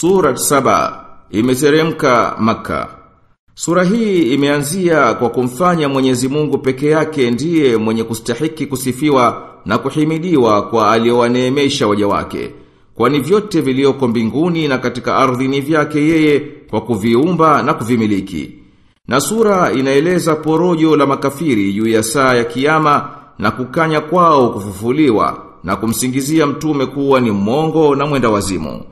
Sura saba imeteremka maka. Sura hii imeanzia kwa kumfanya Mwenyezi Mungu peke yake ndiye mwenye kustahiki kusifiwa na kuhimidiwa kwa aliowaneemesha waja wake. Kwani vyote vilioko mbinguni na katika ardhi ni vyake yeye kwa kuviumba na kuvimiliki. Na sura inaeleza porojo la makafiri juu ya saa ya kiyama na kukanya kwao kufufuliwa na kumsingizia mtume kuwa ni mongo na mwenda wazimu.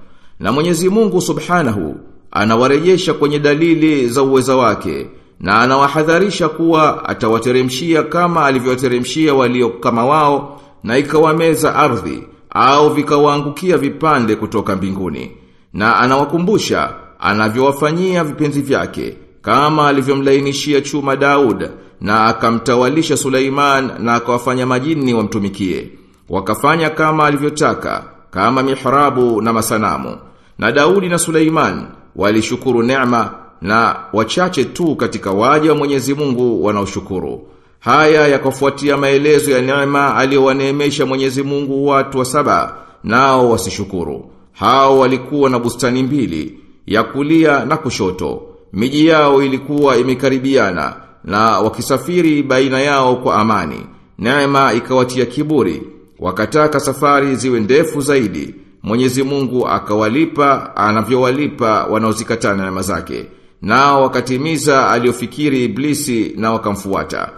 Na Mwenyezi Mungu Subhanahu anawarejesha kwenye dalili za uweza wake na anawahadharisha kuwa atawateremshia kama alivyoteremshia walio kama wao na ikawameza ardhi au vikawaangukia vipande kutoka mbinguni. Na anawakumbusha anavyowafanyia vipenzi vyake kama alivyomlainishia chuma Daud na akamtawalisha Suleiman na akawafanya majini wamtumikie. Wakafanya kama alivyotaka kama mihrabu na masanamu na Daudi na Suleiman walishukuru neema na wachache tu katika waja wa Mwenyezi Mungu wanaoshukuru. Haya yakafuatia maelezo ya neema aliyowaneemesha Mwenyezi Mungu watu wa saba nao wasishukuru. Hao walikuwa na bustani mbili ya kulia na kushoto. Miji yao ilikuwa imekaribiana na wakisafiri baina yao kwa amani. Neema ikawatia kiburi, wakataka safari ziwe ndefu zaidi. Mwenyezi Mungu akawalipa anavyowalipa wanaozikatana neema zake. Nao wakatimiza aliofikiri iblisi na wakamfuata.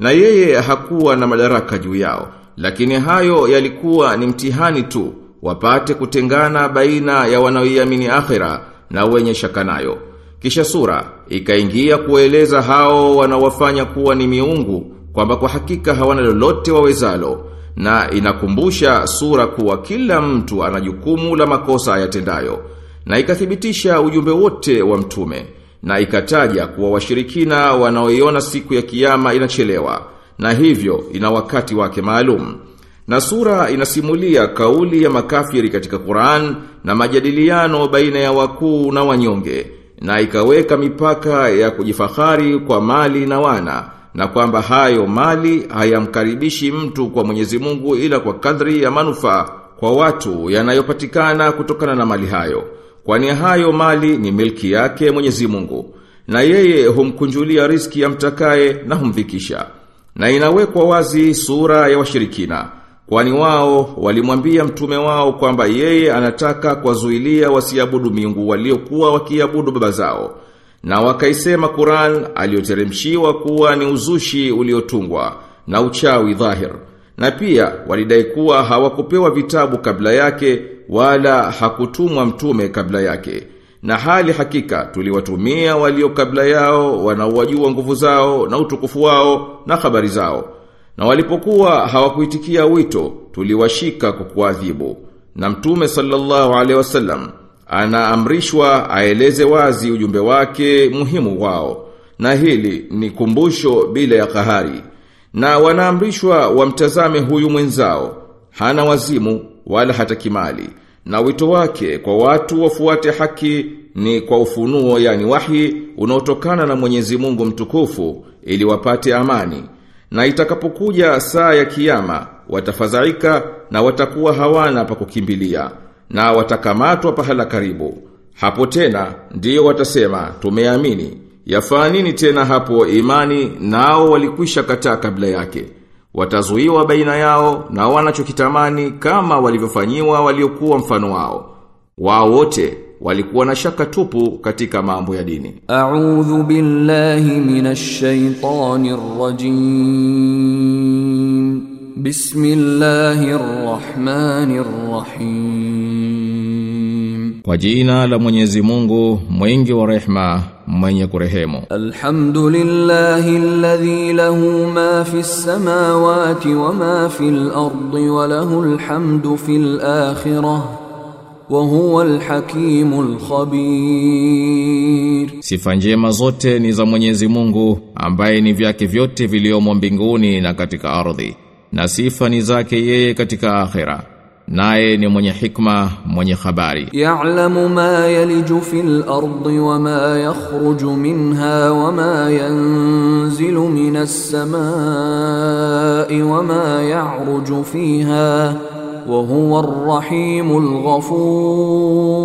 Na yeye hakuwa na madaraka juu yao, lakini hayo yalikuwa ni mtihani tu, wapate kutengana baina ya wanaoiamini akhira na wenye shaka nayo. Kisha sura ikaingia kueleza hao wanawafanya kuwa ni miungu kwamba kwa hakika hawana lolote wawezalo na inakumbusha sura kuwa kila mtu ana jukumu la makosa ayatendayo na ikathibitisha ujumbe wote wa mtume na ikataja kuwa washirikina wanaoiona siku ya kiyama inachelewa na hivyo ina wakati wake maalum. Na sura inasimulia kauli ya makafiri katika Qur'an na majadiliano baina ya wakuu na wanyonge na ikaweka mipaka ya kujifahari kwa mali na wana na kwamba hayo mali hayamkaribishi mtu kwa Mwenyezi Mungu ila kwa kadri ya manufaa kwa watu yanayopatikana kutokana na mali hayo. Kwani hayo mali ni milki yake Mwenyezi Mungu na yeye humkunjulia riski ya mtakaye na humvikisha. Na inawekwa wazi sura ya washirikina. Kwani wao walimwambia mtume wao kwamba yeye anataka kuwazuilia wasiabudu miungu waliokuwa wakiabudu baba zao. Na wakaisema Qur'an aliyoteremshiwa kuwa ni uzushi uliotungwa na uchawi dhahir. Na pia walidai kuwa hawakupewa vitabu kabla yake wala hakutumwa mtume kabla yake. Na hali hakika tuliwatumia walio kabla yao wanaowajua nguvu zao na utukufu wao na habari zao. Na walipokuwa hawakuitikia wito tuliwashika kwa kuadhibu. Na mtume sallallahu alaihi wasallam anaamrishwa aeleze wazi ujumbe wake muhimu wao. Na hili ni kumbusho bila ya kahari. Na wanaamrishwa wamtazame huyu mwenzao. Hana wazimu wala hata kimali. Na wito wake kwa watu wafuate haki ni kwa ufunuo yani wahi unaotokana na Mwenyezi Mungu mtukufu ili wapate amani. Na itakapokuja saa ya kiyama watafadhaika na watakuwa hawana pa kukimbilia na watakamatwa pahala karibu. Hapo tena ndiyo watasema tumeamini. Yafaa nini tena hapo imani nao walikwisha kataa kabla yake. Watazuiwa baina yao na wanachokitamani kama walivyofanyiwa waliokuwa mfano wao. Wao wote walikuwa na shaka tupu katika mambo ya dini. A'udhu billahi minash shaitani rajim. Bismillahir rahmanir rahim. Kwa jina la Mwenyezi Mungu, mwingi wa rehma, mwenye kurehemu. Alhamdulillahi alladhi lahu ma fis samawati wa ma fil ardi wa lahu alhamdu fil akhirah. wa huwa alhakimul khabir. Sifa njema zote ni za Mwenyezi Mungu ambaye ni vyake vyote viliomo mbinguni na katika ardhi na sifa ni zake yeye katika akhira. Naye ni mwenye hikma mwenye habari. Ya'lamu ma yaliju fil ardi wa ma yakhruju minha wa ma yanzilu minas samai wa ma ya'ruju fiha wa huwa arrahimul ghafur.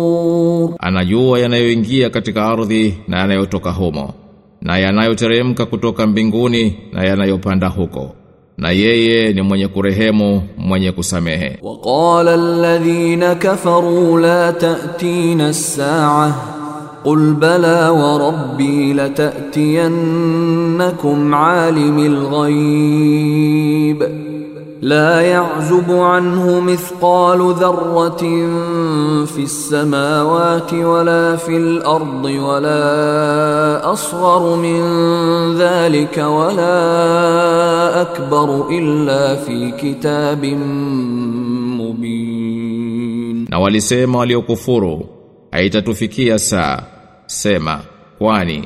Anajua yanayoingia katika ardhi na yanayotoka humo na yanayoteremka kutoka mbinguni na yanayopanda huko. na yeye ni mwenye kurehemu mwenye kusamehe وقال الذين كفروا لا تأتينا الساعة قل بلى وربي لتأتينكم عالم الغيب لا يعزب عنه مثقال ذرة في السماوات ولا في الأرض ولا أصغر من ذلك ولا أكبر إلا في كتاب مبين na walisema waliokufuru haitatufikia saa sema kwani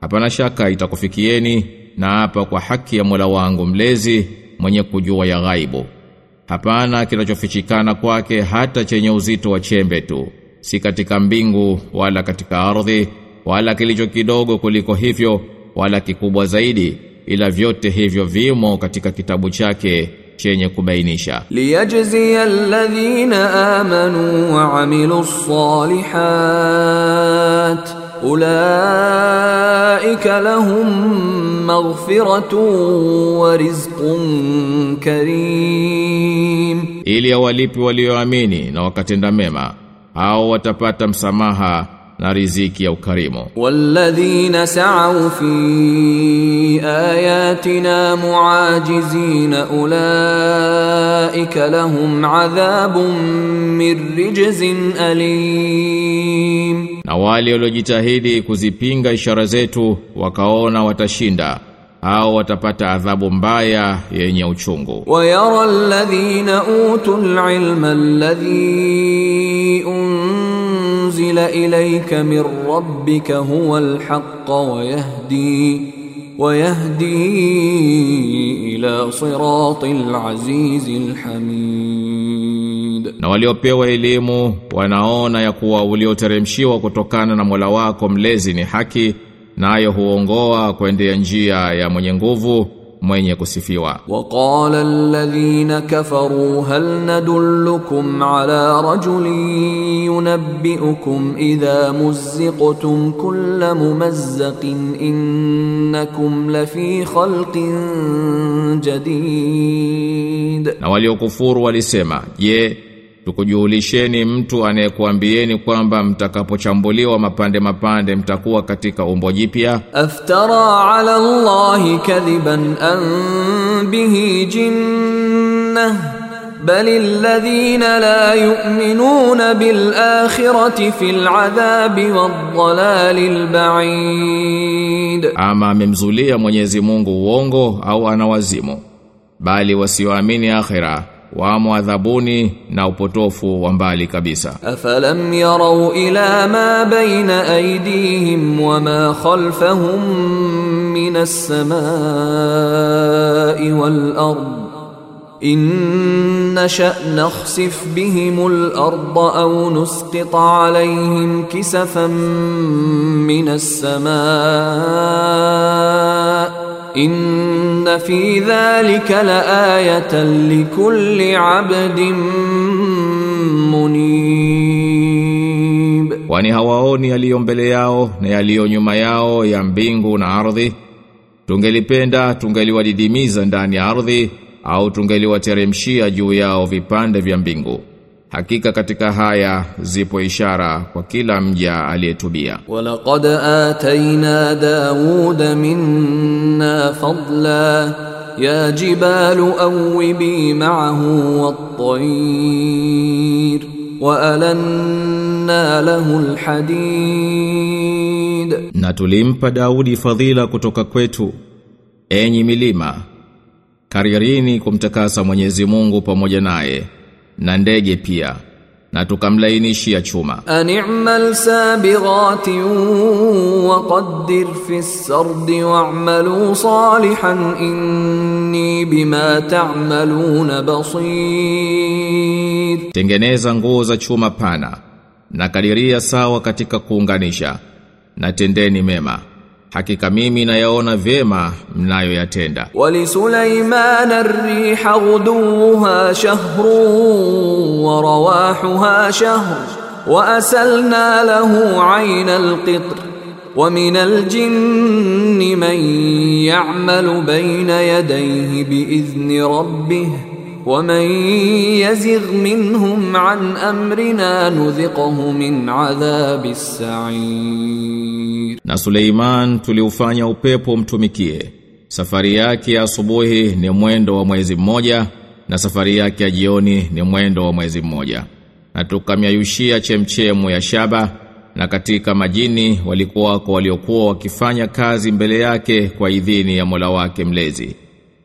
hapana shaka itakufikieni na hapa kwa haki ya Mola wangu mlezi mwenye kujua ya ghaibu. Hapana kinachofichikana kwake hata chenye uzito wa chembe tu. Si katika mbingu wala katika ardhi wala kilicho kidogo kuliko hivyo wala kikubwa zaidi ila vyote hivyo vimo katika kitabu chake chenye kubainisha. Liyajzi alladhina amanu wa amilu salihat ulaika lahum ili awalipi walioamini na wakatenda mema, au watapata msamaha na riziki ya ukarimu walladhina sa'u fi ayatina muajizina ulaika lahum adhabun min rijzin alim na wale waliojitahidi kuzipinga ishara zetu wakaona watashinda au watapata adhabu mbaya yenye uchungu. Wa yara alladhina utul ilma alladhi un unzila ilayka min rabbika huwa alhaq wa yahdi wa yahdi ila siratil azizil hamid, na waliopewa elimu wanaona ya kuwa ulioteremshiwa kutokana na Mola wako mlezi ni haki, nayo na huongoa kuendea njia ya mwenye nguvu mwenye kusifiwa وقال الذين كفروا هل ندلكم على رجل ينبئكم إذا مزقتم كل ممزق إنكم لفي خلق جديد na waliokufuru walisema je tukujulisheni mtu anayekuambieni kwamba mtakapochambuliwa mapande mapande mtakuwa katika umbo jipya أفترى على الله كذبا أن به جنة بل الذين لا يؤمنون بالآخرة في العذاب والضلال البعيد ama amemzulia Mwenyezi Mungu uongo au anawazimu bali wasioamini akhira na upotofu wa mbali kabisa. أفلم يروا إلى ما بين أيديهم وما خلفهم من السماء والأرض إن نشأ نخسف بهم الأرض أو نسقط عليهم كسفا من السماء inna fi dhalika laayatan likulli abdin munib, kwani hawaoni yaliyo mbele yao na yaliyo nyuma yao ya mbingu na ardhi. Tungelipenda tungeliwadidimiza ndani ya ardhi au tungeliwateremshia juu yao vipande vya mbingu. Hakika katika haya zipo ishara kwa kila mja aliyetubia. Walaqad atayna Dawuda minna fadla ya jibalu awibi ma'ahu wat-tayr wa alanna lahu al-hadid, na tulimpa Daudi fadhila kutoka kwetu, enyi milima, karirini kumtakasa Mwenyezi Mungu pamoja naye na ndege pia na tukamlainishia chuma. Ani'mal sabirati wa qaddir fi sardi wa'malu salihan inni bima ta'maluna basir. Tengeneza nguo za chuma pana na kadiria sawa katika kuunganisha na tendeni mema hakika mimi nayaona vyema mnayoyatenda. Wali Sulaiman ar-riha ghuduha shahrun wa rawahuha shahrun wa asalna lahu 'ayna al-qitr wa min al-jinni man ya'malu bayna yadayhi bi idhni rabbih ومن يزغ منهم عن أمرنا نذقه من عذاب السعير na Suleiman tuliufanya upepo mtumikie safari yake ya asubuhi ni mwendo wa mwezi mmoja na safari yake ya jioni ni mwendo wa mwezi mmoja na tukamyayushia chemchemu ya shaba na katika majini walikuwa wako waliokuwa wakifanya kazi mbele yake kwa idhini ya Mola wake mlezi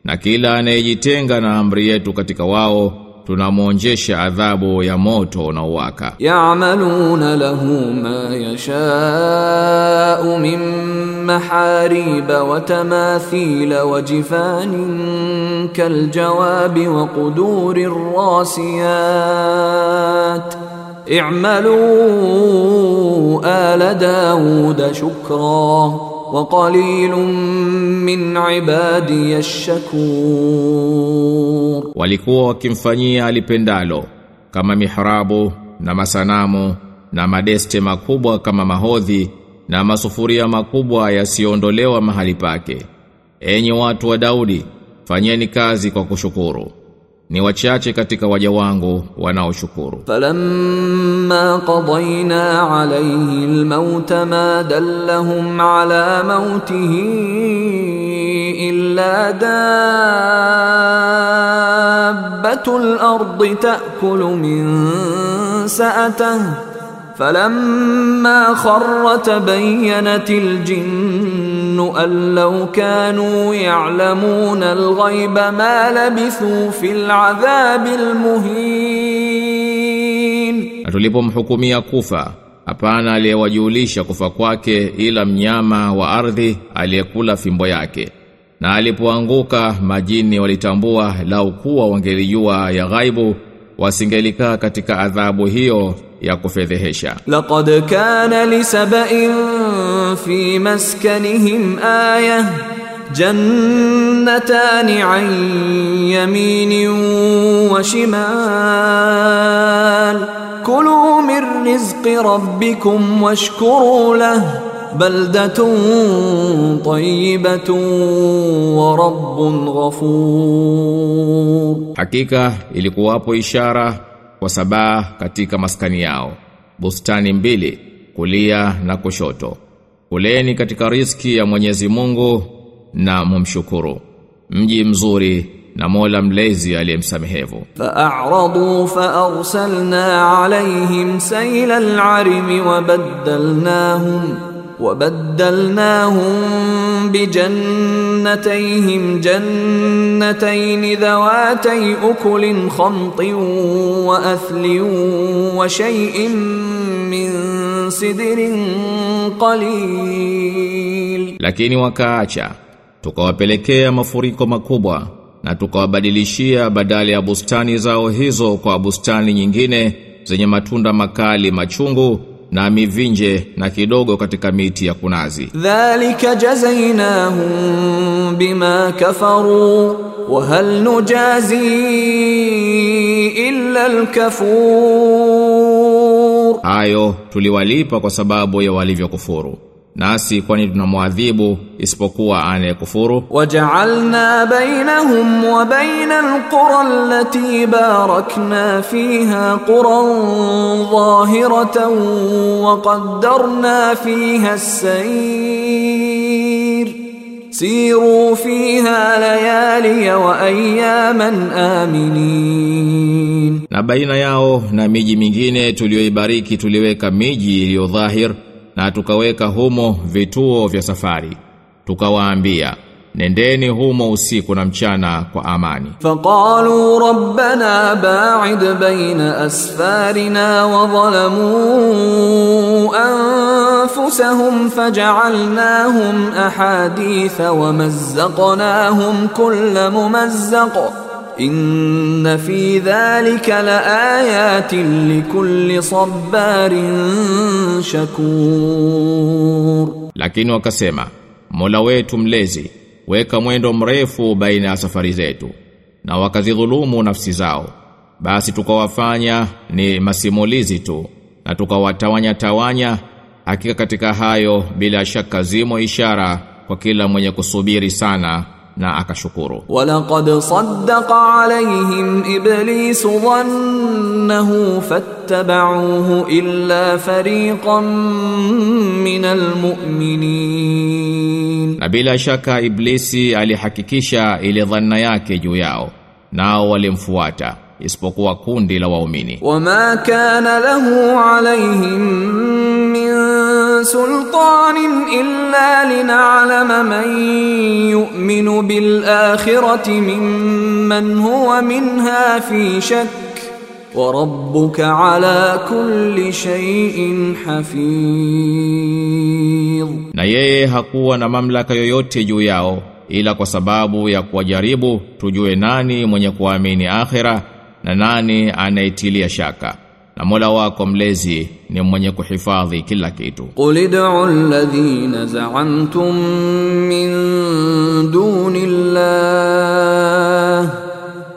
na kila anayejitenga na amri yetu katika wao tunamwonjesha adhabu ya moto na uwaka. Ya'maluna lahu ma yasha'u min mahariba wa tamathila wa jifanin kaljawabi wa qudurir rasiyat i'malu ala Dawuda shukra وقليل من عبادي الشكور walikuwa wakimfanyia alipendalo kama mihrabu na masanamu na madeste makubwa kama mahodhi na masufuria makubwa yasiondolewa mahali pake enyi watu wa Daudi fanyeni kazi kwa kushukuru ni wachache katika waja wangu wanaoshukuru فلما قضينا عليه الموت ما دلهم على موته إلا دابة الأرض تأكل من سأته فلما خر تبينت الجن أن لو كانوا يعلمون الغيب ما لبثوا في العذاب المهين na tulipomhukumia kufa hapana aliyewajulisha kufa kwake ila mnyama wa ardhi aliyekula fimbo yake na alipoanguka majini walitambua lau kuwa wangelijua ya ghaibu wasingelikaa katika adhabu hiyo ya kufedhehesha. لقد كان لسبأ في مسكنهم آية جنتان عن يمين وشمال كلوا من رزق ربكم واشكروا له baldatun tayyibatun wa rabbun ghafur, hakika ilikuwapo ishara kwa Sabaa katika maskani yao, bustani mbili kulia na kushoto. Kuleni katika riski ya Mwenyezi Mungu na mumshukuru. Mji mzuri na Mola mlezi aliyemsamehevu. Fa'aradu fa'arsalna alayhim sayla arimi wa وبدلناهم بجنتيهم جنتين ذواتي أكل خمط وأثل وشيء من سدر قليل Lakini wakaacha, tukawapelekea mafuriko makubwa na tukawabadilishia badala ya bustani zao hizo kwa bustani nyingine zenye matunda makali machungu na mivinje na kidogo katika miti ya kunazi. Dhalika jazainahum bima kafaru wa hal nujazi illa al-kafur. Hayo tuliwalipa kwa sababu ya walivyokufuru nasi kwani tunamwadhibu isipokuwa anayekufuru? Waja'alna bainahum wa bainal qura allati barakna fiha quran zahiratan wa qaddarna fiha as-sayr. Siru fiha layaliya wa ayyaman aminin. Na baina yao na miji mingine tuliyoibariki tuliweka miji iliyo dhahir na tukaweka humo vituo vya safari tukawaambia nendeni humo usiku na mchana kwa amani. Faqalu rabbana ba'id baina asfarina wa zalamu anfusahum faj'alnahum ahaditha wa mazzaqnahum kull mumazzaqin Inna fi dhalika la ayatin likulli sabarin shakur. Lakini wakasema, Mola wetu mlezi, weka mwendo mrefu baina ya safari zetu, na wakazidhulumu nafsi zao. Basi tukawafanya ni masimulizi tu, na tukawatawanya tawanya, hakika katika hayo bila shaka zimo ishara kwa kila mwenye kusubiri sana na akashukuru. Walaqad saddaqa alayhim iblis dhannahu fattaba'uhu illa fariqan minal mu'minin. Na bila shaka iblisi alihakikisha ile dhanna yake juu yao nao walimfuata isipokuwa kundi la waumini. Wama kana lahu alayhim min سلطان إلا لنعلم من يؤمن بالآخرة ممن هو منها في شك وربك على كل شيء حفيظ na yeye hakuwa na mamlaka yoyote juu yao ila kwa sababu ya kuwajaribu tujue nani mwenye kuamini akhira na nani anaitilia shaka na Mola wako mlezi ni mwenye kuhifadhi kila kitu قل ادعوا الذين زعمتم من دون الله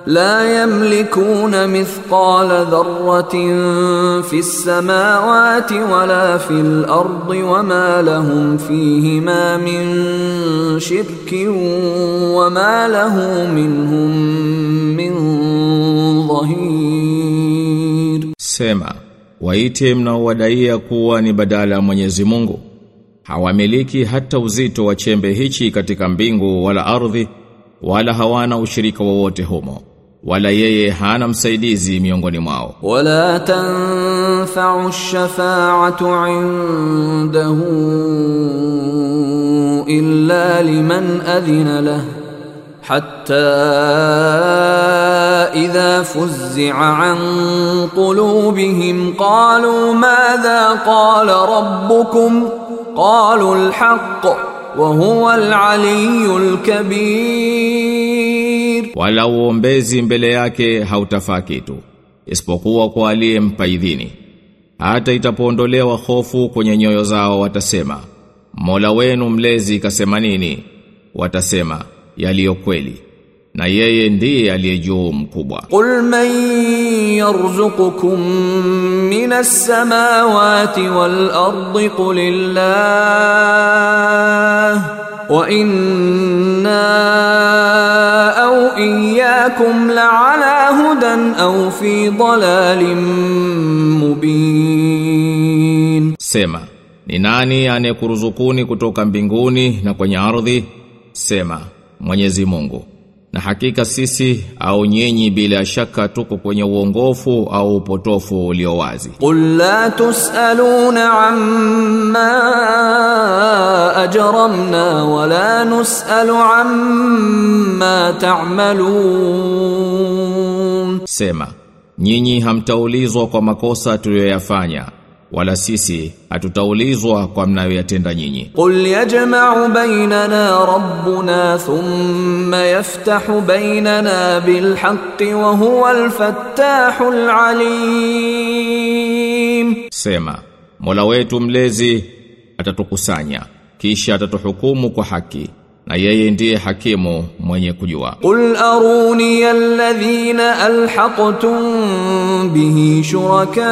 لا يملكون مثقال ذرة في السماوات ولا في الأرض وما لهم فيهما من شرك وما له منهم من ظهير Sema, waite mnaowadaia kuwa ni badala ya Mwenyezi Mungu. Hawamiliki hata uzito wa chembe hichi katika mbingu wala ardhi, wala hawana ushirika wowote humo. Wala yeye hana msaidizi miongoni mwao. Wala tanfa'u ash-shafa'atu 'indahu illa liman adhina lahu حتى إذا فزع عن قلوبهم قالوا ماذا قال ربكم قالوا الحق وهو العلي الكبير Wala uombezi mbele yake hautafaa kitu, isipokuwa kwa aliyempa idhini. Hata itapoondolewa hofu kwenye nyoyo zao watasema, Mola wenu mlezi kasema nini? Watasema, yaliyo kweli na yeye ndiye aliyejuu mkubwa. Qul man yarzuqukum minas samawati wal ardi qulillah wa inna au iyyakum la'ala hudan au fi dalalin mubin, sema ni nani anayekuruzukuni kutoka mbinguni na kwenye ardhi? Sema Mwenyezi Mungu. Na hakika sisi au nyinyi bila shaka tuko kwenye uongofu au upotofu ulio wazi. Qul la tusaluna amma ajramna wa la nusalu amma ta'malun, sema nyinyi hamtaulizwa kwa makosa tuliyoyafanya wala sisi hatutaulizwa kwa mnayoyatenda nyinyi. Qul yajma'u bainana rabbuna thumma yaftahu bainana bil haqqi wa huwa al fattahul alim, sema Mola wetu mlezi atatukusanya kisha atatuhukumu kwa haki na yeye ndiye hakimu mwenye kujua. Qul aruni alladhina alhaqtum bihi shuraka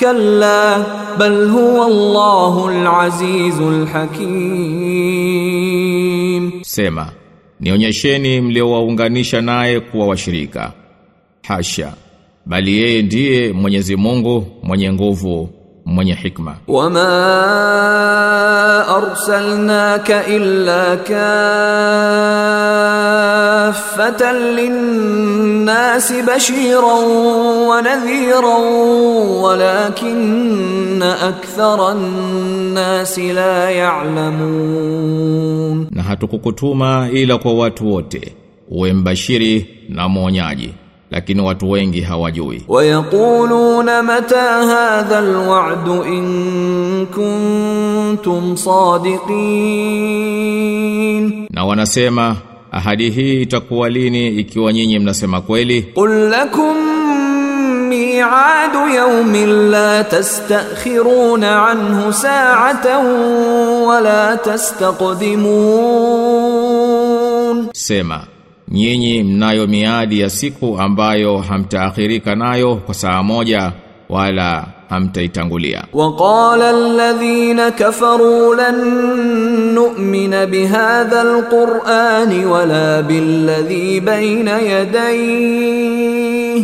kalla bal huwa Allahu alazizu alhakim sema nionyesheni mliowaunganisha naye kuwa washirika. Hasha, bali yeye ndiye Mwenyezi Mungu mwenye nguvu mwenye hikma. Wama arsalnaka illa kaffatan linnasi bashiran wa nadhiran walakinna akthara nnasi la ya'lamun, na hatukukutuma ila kwa watu wote uwe mbashiri na mwonyaji lakini watu wengi hawajui. Wayakuluna mata hadha alwa'du in kuntum sadiqin, na wanasema ahadi hii itakuwa lini ikiwa nyinyi mnasema kweli? Qul lakum miad yawmin la tastakhiruna anhu sa'atan wa la tastaqdimun, sema nyinyi mnayo miadi ya siku ambayo hamtaakhirika nayo kwa saa moja wala hamtaitangulia. وقال الذين كفروا لن نؤمن بهذا القرآن ولا بالذي بين يديه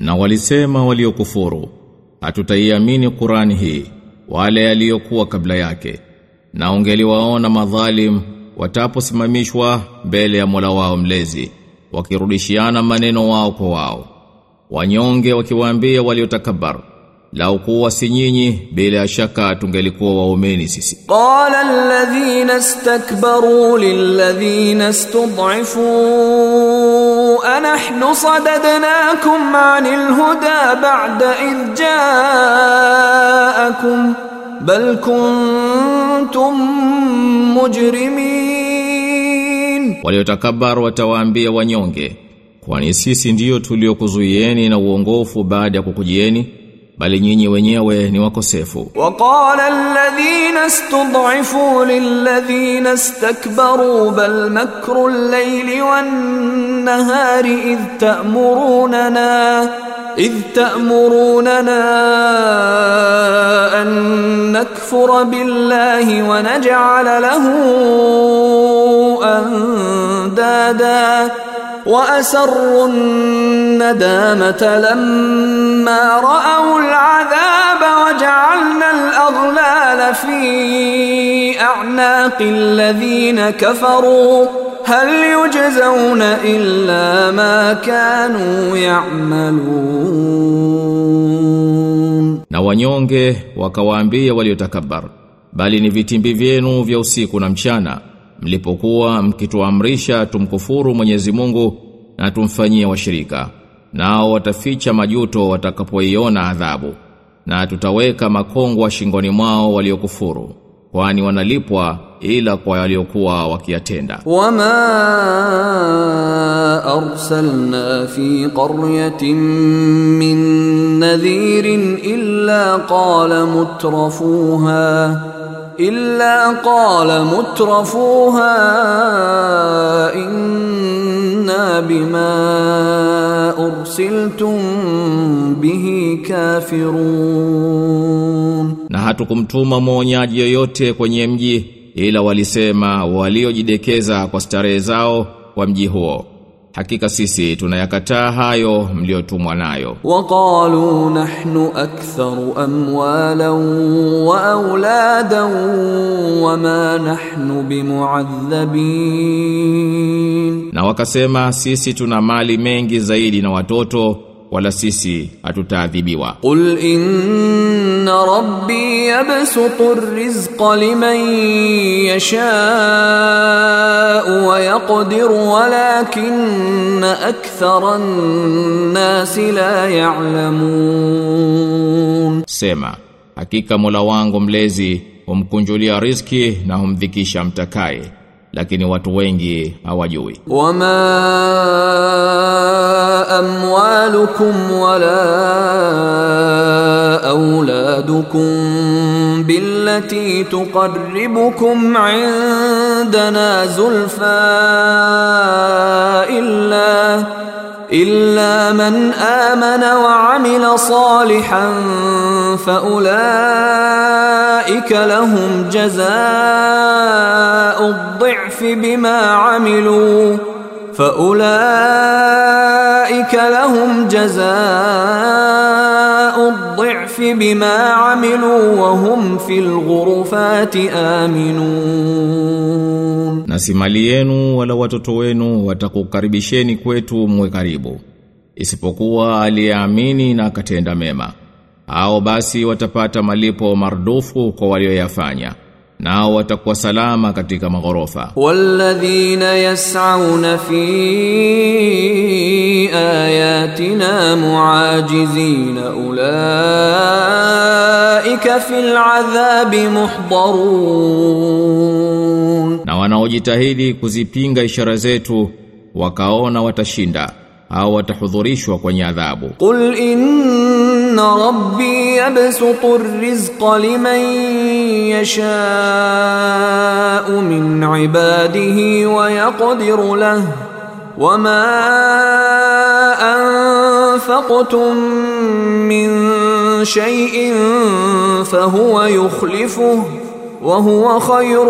na walisema waliokufuru hatutaiamini Qurani hii wale aliyokuwa kabla yake na ungeliwaona madhalim wataposimamishwa mbele ya Mola wao mlezi wakirudishiana maneno wao kwa wao. Wanyonge wakiwaambia waliotakabar la kuwa si nyinyi bila shaka tungelikuwa waumeni sisi. Qala alladhina istakbaru lilladhina istud'ifu anahnu sadadnakum anil huda ba'da idh ja'akum bal kuntum mujrimin, waliotakabar watawaambia wanyonge, kwani sisi ndiyo tuliokuzuieni na uongofu baada ya kukujieni? bali nyinyi wenyewe ni wakosefu waqala alladhina istud'ifu lilladhina istakbaru bal makru al-layli wan-nahari idh ta'murunana idh ta'murunana an nakfura billahi wa naj'ala lahu andada وأسروا الندامة لما رأوا العذاب وجعلنا الأغلال في أعناق الذين كفروا. هل يجزون إلا ما كانوا يعملون؟ Na wanyonge wakawaambia waliotakabar, bali ni vitimbi vyenu vya usiku na mchana, mlipokuwa mkituamrisha tumkufuru Mwenyezi Mungu na tumfanyie washirika nao wataficha majuto watakapoiona adhabu na tutaweka makongwa shingoni mwao waliokufuru kwani wanalipwa ila kwa waliokuwa wakiyatenda. Wama arsalna fi qaryatin min nadhirin illa qala mutrafuha illa qala mutrafuha inna bima ursiltum bihi kafirun na hatukumtuma mwonyaji yoyote kwenye mji ila walisema waliojidekeza kwa starehe zao kwa mji huo hakika sisi tunayakataa hayo mliotumwa nayo. Waqalu nahnu aktharu amwalan wa auladan wama nahnu bimuadhabin. Na wakasema sisi tuna mali mengi zaidi na watoto wala sisi hatutaadhibiwa. Qul inna rabbi yabsutu rizqa liman yasha'u wa yaqdiru walakinna akthara an-nasi la ya'lamun. Sema hakika mola wangu mlezi humkunjulia riziki na humdhikisha mtakaye lakini watu wengi hawajui. Wama amwalukum wala auladukum billati tuqarribukum inda عندنا زلفى إلا إلا من آمن وعمل صالحا فأولئك لهم جزاء الضعف بما عملوا. فأولئك لهم جزاء الضعف بما عملوا وهم في الغرفات آمنون Na si mali yenu wala watoto wenu watakukaribisheni kwetu mwe karibu. Isipokuwa aliyeamini na akatenda mema. au basi watapata malipo mardufu kwa walioyafanya nao watakuwa salama katika maghorofa. Walladhina yas'auna fi ayatina muajizina ulaika fil adhabi muhdarun na wanaojitahidi kuzipinga ishara zetu wakaona watashinda. au watahudhurishwa kwenye adhabu قل إن ربي يبسط الرزق لمن يشاء من عباده ويقدر له وما أنفقتم من شيء فهو يخلفه وهو خير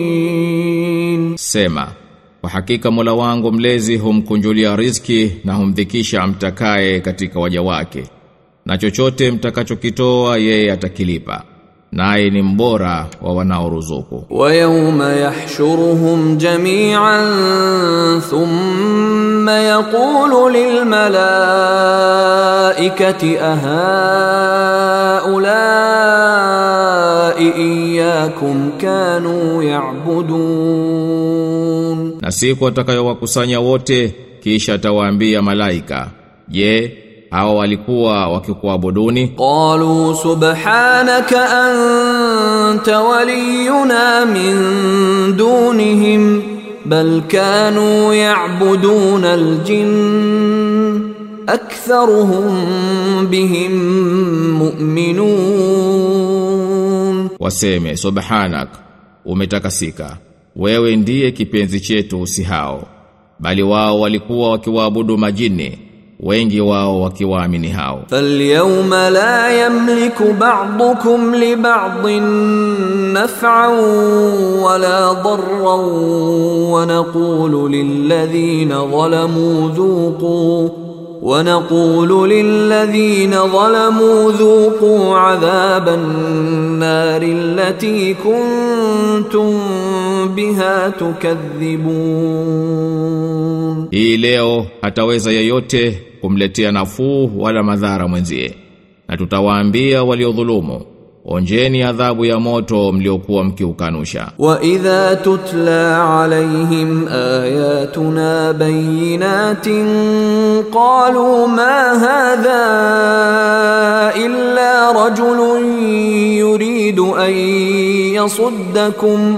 الرازقين Sema, kwa hakika mula wangu mlezi humkunjulia riziki na humdhikisha mtakaye katika waja wake. Na chochote mtakachokitoa yeye atakilipa naye ni mbora wa wanaoruzuku. Wa yawma yahshuruhum jami'an thumma yaqulu lil malaikati ahaulai iyyakum kanu ya'budun, na siku atakayowakusanya wote kisha atawaambia malaika, je, yeah, hawa walikuwa wakikuabuduni. Qalu subhanaka anta waliyuna min dunihim bal kanu ya'buduna aljin aktharuhum bihim mu'minun. Waseme subhanak umetakasika. Wewe ndiye kipenzi chetu si hao bali wao walikuwa wakiwaabudu majini wengi wao wakiwaamini hao. فاليوم لا يملك بعضكم لبعض نفعا ولا ضرا ونقول للذين ظلموا ذوقوا ونقول للذين ظلموا ذوقوا عذاب النار التي كنتم بها تكذبون Hii leo hataweza yeyote kumletea nafuu wala madhara mwenzie. Na tutawaambia waliodhulumu onjeni adhabu ya moto mliokuwa mkiukanusha. Wa idha tutla alaihim ayatuna bayinatin qalu ma hadha illa rajulun yuridu an yasuddakum.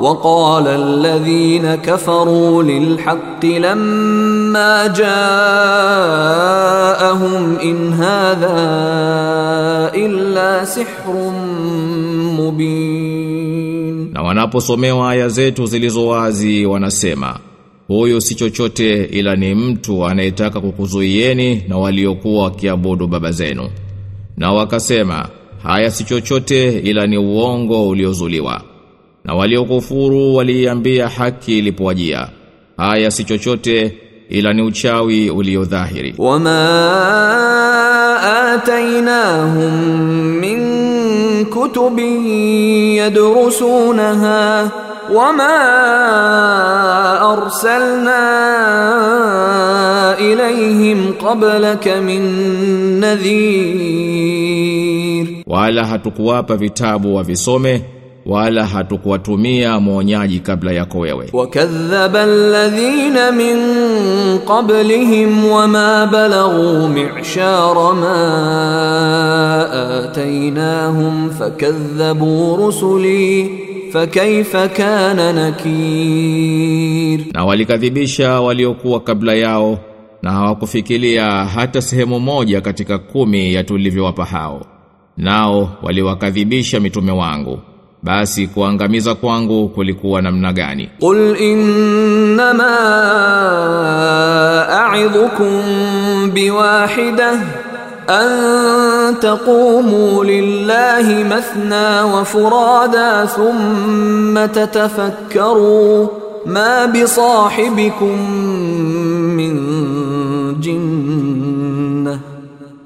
وقال الذين كفروا للحق لما جاءهم إن هذا إلا سحر مبين Na wanaposomewa aya zetu zilizo wazi wanasema, huyu si chochote ila ni mtu anayetaka kukuzuieni na waliokuwa wakiabudu baba zenu. Na wakasema, haya si chochote ila ni uongo uliozuliwa. na waliokufuru waliambia haki ilipowajia. Haya si chochote ila ni uchawi uliodhahiri wama atainahum min kutubin yadrusunaha wama arsalna ilayhim qablaka min nadhir. Wala hatukuwapa vitabu wavisome wala hatukuwatumia mwonyaji kabla yako wewe. Wakadhaba alladhina min qablihim wama balaghu mi'shara ma atainahum fakadhabu rusuli fakaifa kana nakir, na walikadhibisha waliokuwa kabla yao na hawakufikiria hata sehemu moja katika kumi ya tulivyowapa hao, nao waliwakadhibisha mitume wangu. Basi kuangamiza kwangu kulikuwa namna gani? قل إنما أعظكم بواحدة أن تقوموا لله مثنى وفرادا ثم تتفكروا ما بصاحبكم من جنة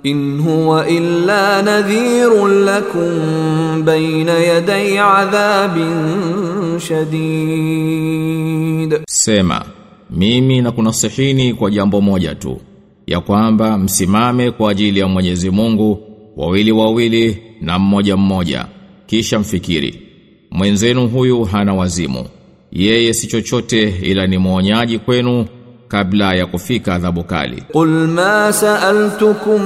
in huwa illa nadhirun lakum bayna yaday adhabin shadid Sema mimi na kwa jambo moja tu ya kwamba msimame kwa ajili ya Mwenyezi Mungu wawili wawili na mmoja mmoja. Kisha mfikiri mwenzenu huyu hana wazimu. Yeye si chochote ila ni mwonyaji kwenu kabla ya kufika adhabu kali. Qul ma sa'altukum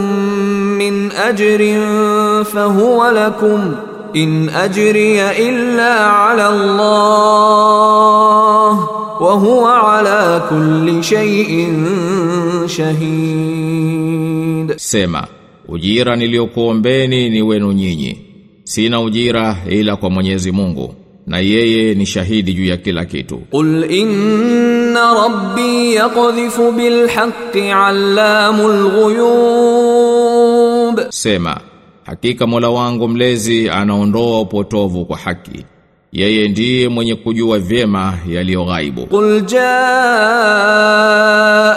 min ajrin fa huwa lakum in ajri illa 'ala Allah wa huwa 'ala kulli shay'in shahid. Sema, ujira niliokuombeni ni wenu nyinyi. Sina ujira ila kwa Mwenyezi Mungu na yeye ni shahidi juu ya kila kitu. Qul inna rabbi yaqdhifu bil haqqi allamul ghuyub, sema hakika Mola wangu mlezi anaondoa upotovu kwa haki yeye ndiye mwenye kujua vyema yaliyo ghaibu. Qul jaa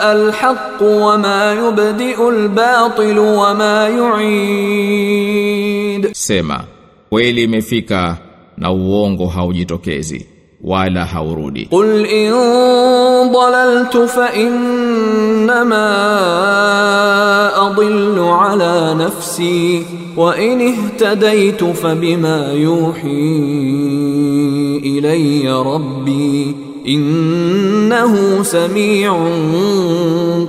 al-haq wa ma yubdi'u al-batil wa ma yu'id, sema kweli imefika na uongo haujitokezi wala haurudi. Qul in dalaltu fa innama adillu ala nafsi wa in ihtadaitu fa bima yuhi ilayya rabbi innahu samiun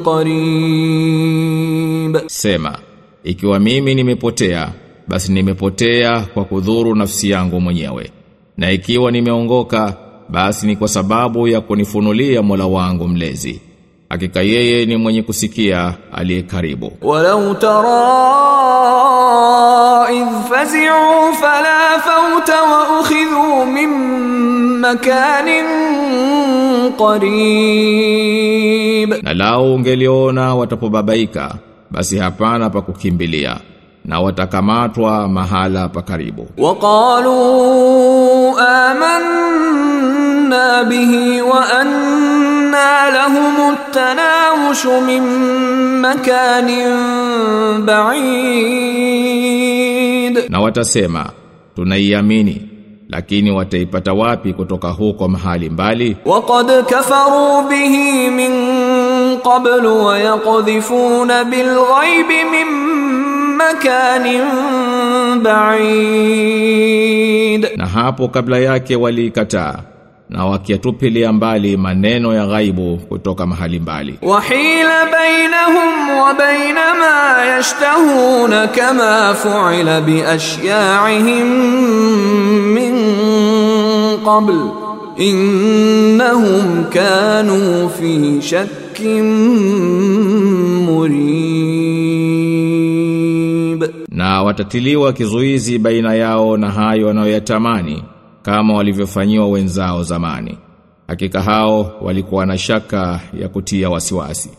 qarib. Sema ikiwa mimi nimepotea basi nimepotea kwa kudhuru nafsi yangu mwenyewe. Na ikiwa nimeongoka basi ni kwa sababu ya kunifunulia Mola wangu mlezi. Hakika yeye ni mwenye kusikia aliye karibu. Walau tara idh fazi'u fala fauta wa ukhidhu min makanin qarib. Na lao ungeliona watapobabaika basi hapana pa kukimbilia na watakamatwa mahala pa karibu Waqalu amanna bihi wa anna lahum tanawush min makanin ba'id, na watasema tunaiamini lakini wataipata wapi kutoka huko mahali mbali? Waqad kafaru bihi min qablu wa yaqdhifuna bil ghaibi min مكان بعيد Na hapo kabla yake waliikataa na wakiatupilia mbali maneno ya ghaibu kutoka mahali mbali. وحيل بينهم وبين ما يشتهون كما فعل بأشياعهم من قبل إنهم كانوا في شك مريب Watatiliwa kizuizi baina yao na hayo wanayoyatamani kama walivyofanyiwa wenzao zamani. Hakika hao walikuwa na shaka ya kutia wasiwasi.